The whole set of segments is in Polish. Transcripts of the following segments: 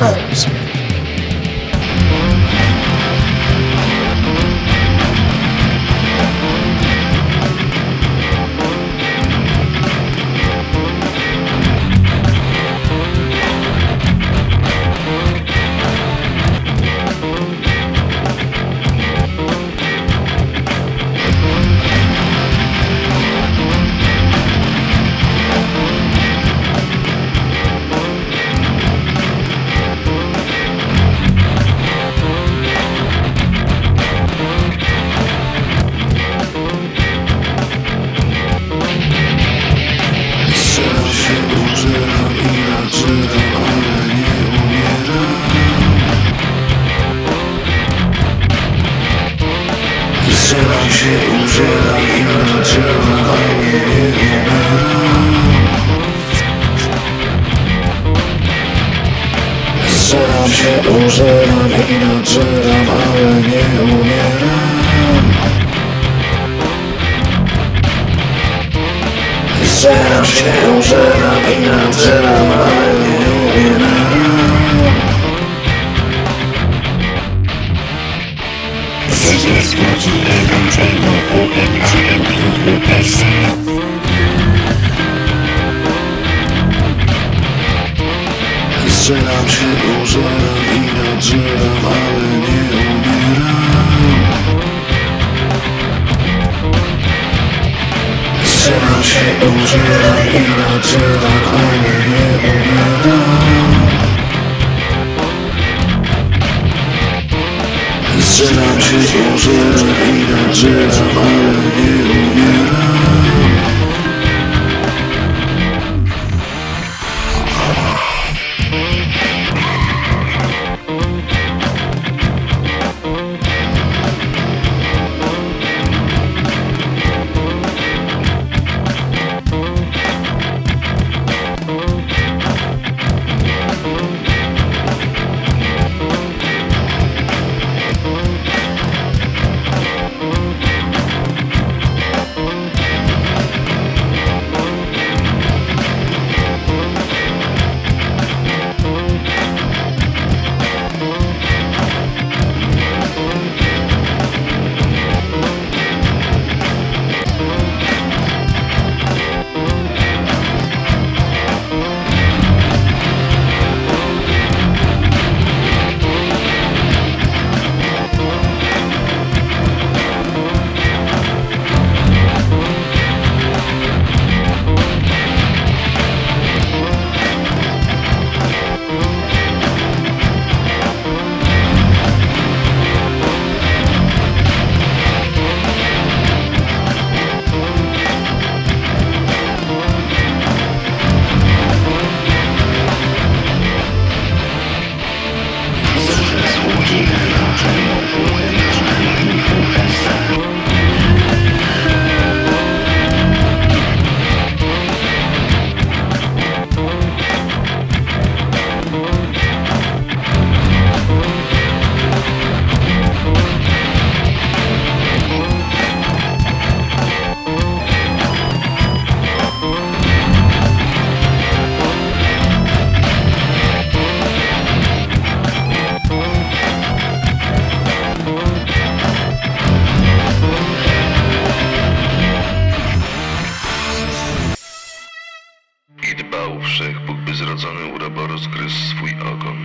occurs. I nadzieram, ale nie umieram Strzelam się, użeram i nadzieram, ale nie umieram Zamiast łodzi ewangelną UMAM i USA Strzelam się, użeram Strzelam się, użeram i nadzieram, ale nie umieram Strzelam się, użeram i nadzieram, ale nie umieram I dbał wszechbóg, by zrodzony uroboros gryzł swój ogon,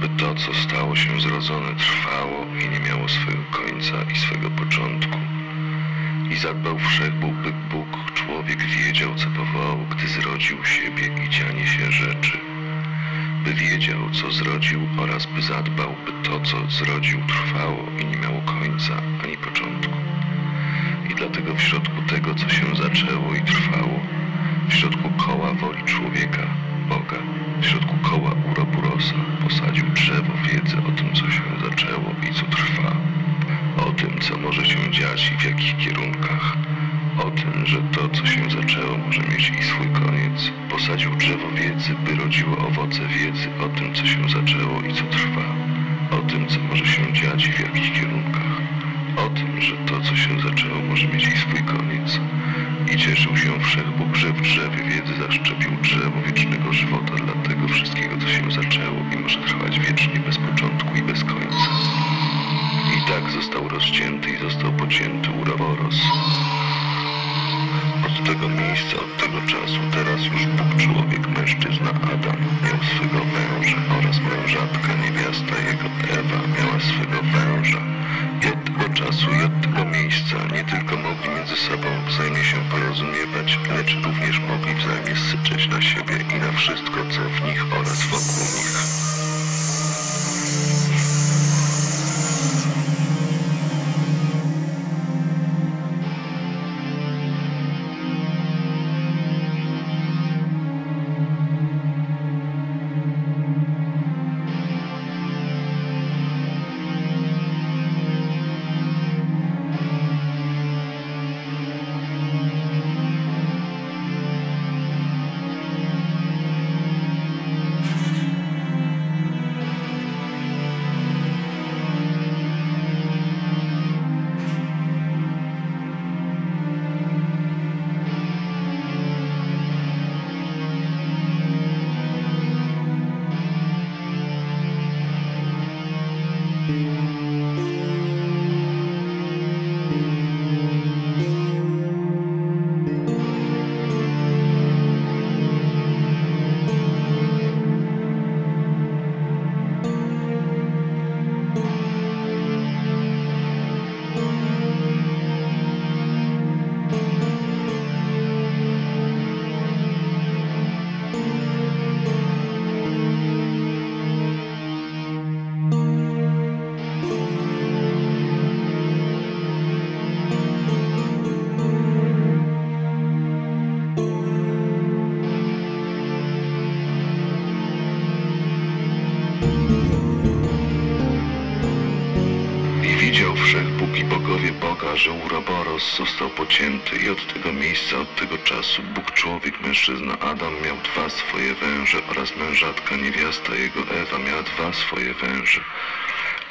by to, co stało się zrodzone, trwało i nie miało swego końca i swego początku. I zadbał wszechbóg, by Bóg człowiek wiedział, co powołał, gdy zrodził siebie i dzianie się rzeczy. By wiedział, co zrodził oraz by zadbał, by to, co zrodził, trwało i nie miało końca ani początku. I dlatego w środku tego, co się zaczęło i trwało, w środku koła woli człowieka, Boga, w środku koła Uroburosa posadził drzewo wiedzy o tym, co się zaczęło i co trwa, o tym, co może się dziać i w jakich kierunkach, o tym, że to, co się zaczęło, może mieć i swój koniec. Posadził drzewo wiedzy, by rodziło owoce wiedzy o tym, co się zaczęło i co trwa, o tym, co może się dziać i w jakich kierunkach, o tym, że to, co się zaczęło, może mieć i swój koniec. I cieszył się Wszechbóg, że w drzewie wiedzy zaszczepił drzewo wiecznego żywota dla tego wszystkiego, co się zaczęło i może trwać wiecznie, bez początku i bez końca. I tak został rozcięty i został pocięty Uraboros. Od tego miejsca, od tego czasu, teraz już Bóg człowiek, mężczyzna Adam miał swego węża oraz mężatka, niewiasta jego Ewa miała swego węża. Tego czasu i od tego miejsca nie tylko mogli między sobą wzajemnie się porozumiewać, lecz również mogli wzajemnie syczeć na siebie i na wszystko, co w nich oraz wokół nich. Że Uroboros został pocięty i od tego miejsca, od tego czasu Bóg człowiek, mężczyzna Adam miał dwa swoje węże oraz mężatka, niewiasta jego Ewa miała dwa swoje węże.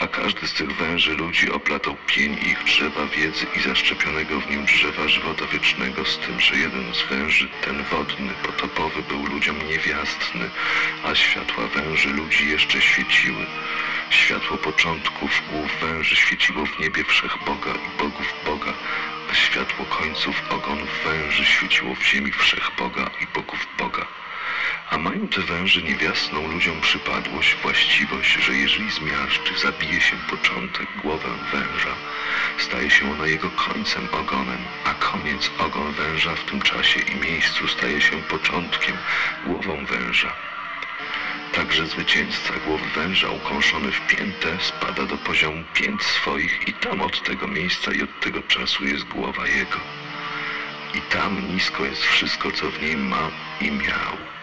A każdy z tych węży ludzi oplatał pień ich drzewa wiedzy i zaszczepionego w nim drzewa żywota wiecznego, z tym, że jeden z węży, ten wodny, potopowy, był ludziom niewiastny, a światła węży ludzi jeszcze świeciły. Światło początków głów węży świeciło w niebie wszechboga i bogów Boga, a światło końców ogon węży świeciło w ziemi wszechboga i bogów Boga. A mają te węże niewiastną ludziom przypadłość, właściwość, że jeżeli zmiażdży, zabije się początek, głowę węża, staje się ona jego końcem, ogonem, a koniec, ogon węża w tym czasie i miejscu staje się początkiem, głową węża. Także zwycięzca głowy węża ukąszony w piętę spada do poziomu pięt swoich i tam od tego miejsca i od tego czasu jest głowa jego. I tam nisko jest wszystko, co w niej ma i miał.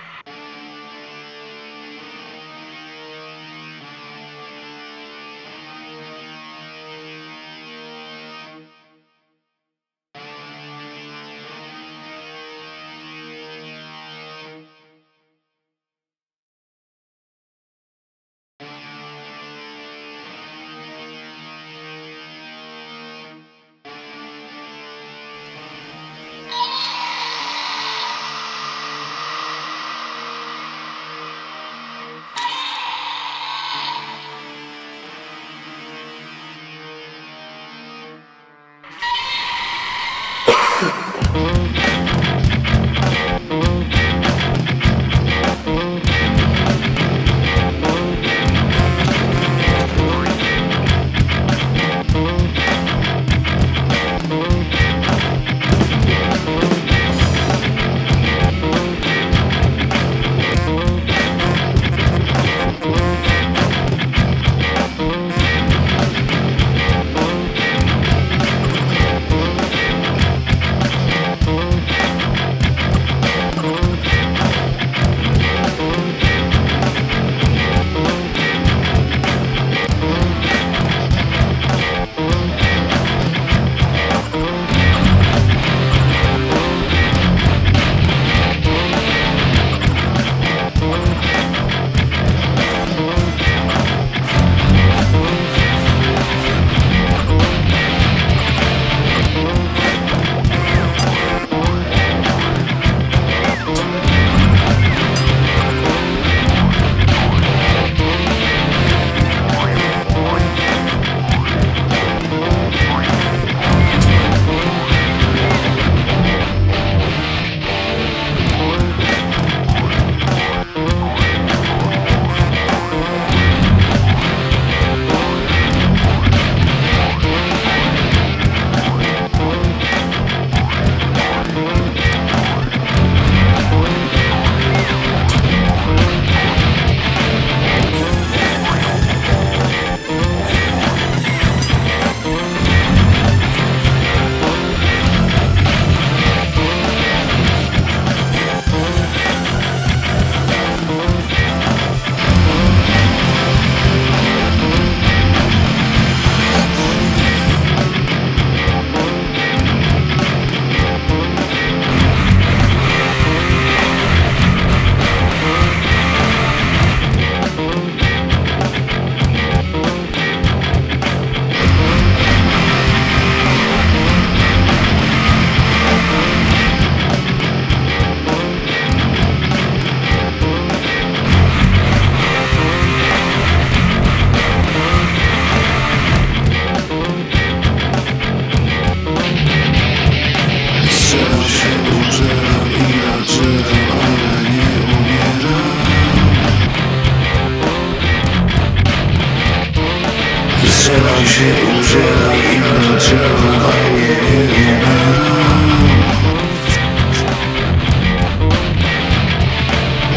Kraj się udziela i rozczarowanie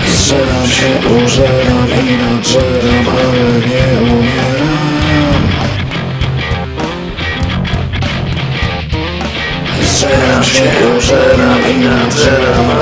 Zżeram się, użeram i nadżeram, ale nie umieram. Zżeram się, użeram i nadżeram,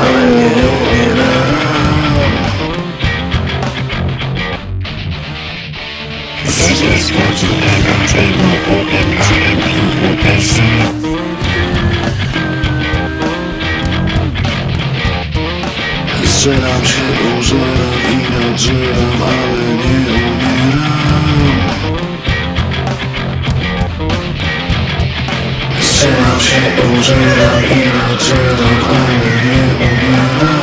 Strzelam się, użeram i nadżeram, ale nie umieram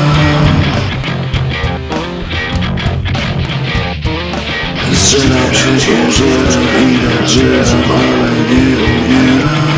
Strzelam się, użeram i nadżeram, ale nie umieram